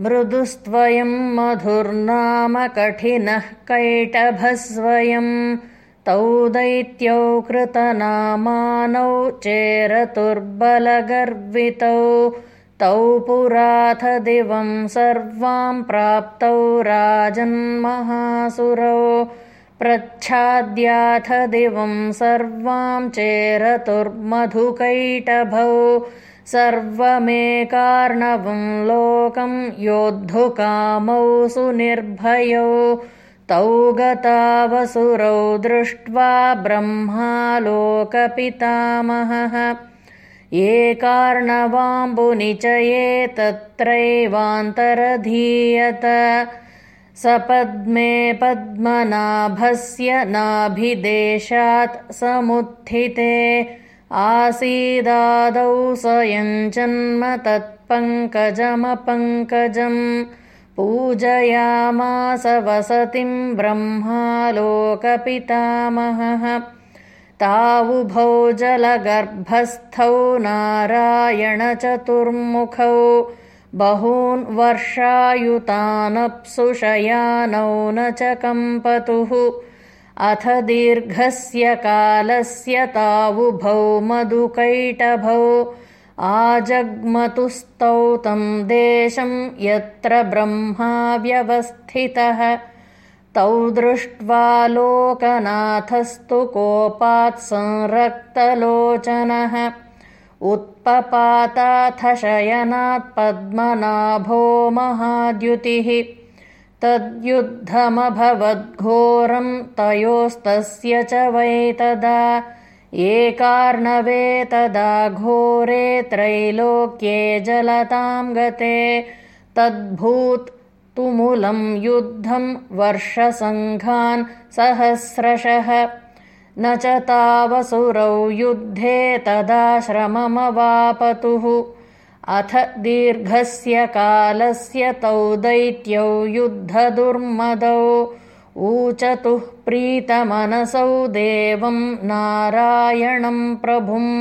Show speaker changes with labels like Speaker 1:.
Speaker 1: मृदुस्त्वयं मधुर्नाम कठिनः कैटभस्वयं तौ दैत्यौ कृतनामानौ चेरतुर्बलगर्वितौ तौ पुराथ दिवं सर्वां प्राप्तौ राजन्महासुरौ प्रच्छाद्याथ दिवं सर्वां चेरतुर्मधुकैटभौ सर्वमेकार्णवं लोकं योद्धुकामौ सुनिर्भयौ तौ गतावसुरौ दृष्ट्वा ब्रह्मालोकपितामहः। एकार्णवाम्बुनिचये तत्रैवान्तरधीयत सपद्मे पद्मनाभस्य नाभिदेशात् समुत्थिते आसीदादौ स्वयञ्जन्म तत्पङ्कजमपङ्कजम् पूजयामास वसतिम् ब्रह्मालोकपितामहः। तावुभौ जलगर्भस्थौ नारायणचतुर्मुखौ बहून् वर्षायुतानप्सुशयानौ न च कम्पतुः अथ दीर्घस्य कालस्य तावुभौ मधुकैटभौ आजग्मतुस्तौ तं देशं यत्र ब्रह्मा व्यवस्थितः तौ दृष्ट्वा लोकनाथस्तु कोपात् संरक्तलोचनः। उत्पपाताथ शयनात् पद्मनाभो महाद्युतिः तद्युद्धमभवद्घोरं तयोस्तस्य च वै तदा एकार्णवे तदा घोरे त्रैलोक्ये जलतां गते तद्भूत् तुमुलं युद्धं वर्षसङ्घान् सहस्रशः। न च तावसुरौ युद्धे तदाश्रममवापतुः अथ दीर्घस्य कालस्य तौ दैत्यौ युद्धदुर्मदौ ऊचतुः प्रीतमनसौ देवं नारायणं प्रभुम्